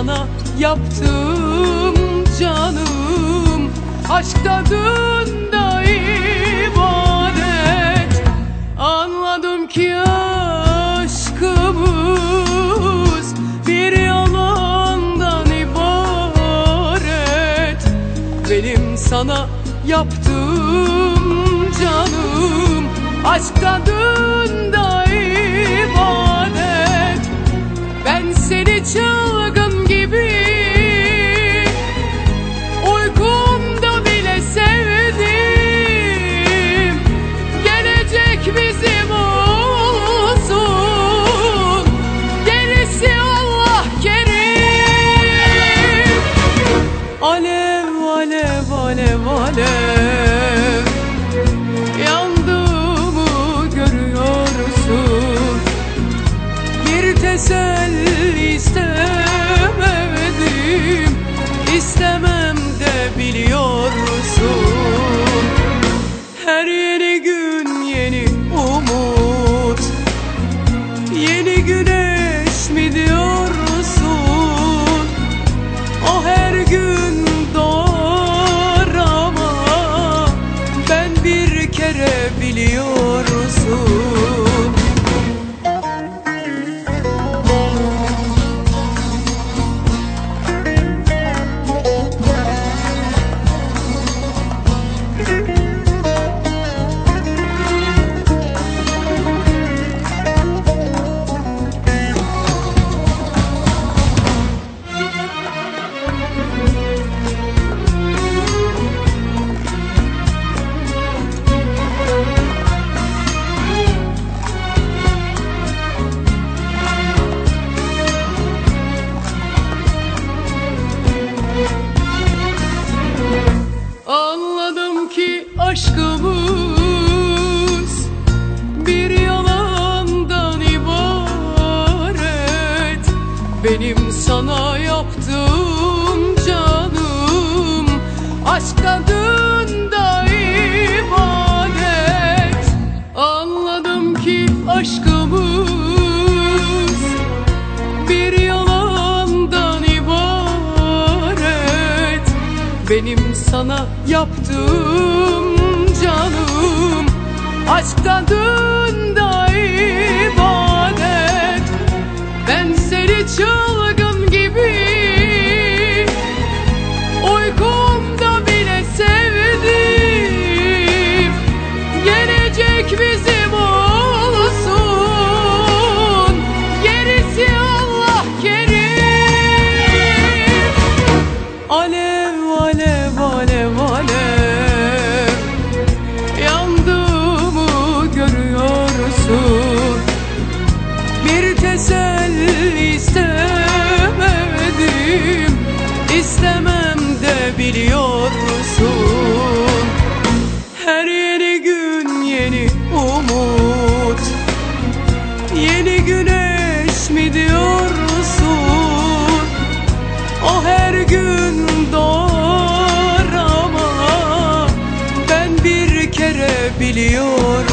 sana yaptım canım. Aşk tadında ibadet. Anladım ki aşkımız bir yalandan ibaret. Benim sana yaptığım canım. Aşk tadında Anladım ki aşkımız bir yalandan ibaret. Benim sana yaptığım canım aşk tadında ibadet Anladım ki aşkımız Benim sana yaptığım canım. Aşktan dün da ibadet. Ben seni çok yeni güneş mi diyorsun? O her gün doğar ama ben bir kere biliyorum.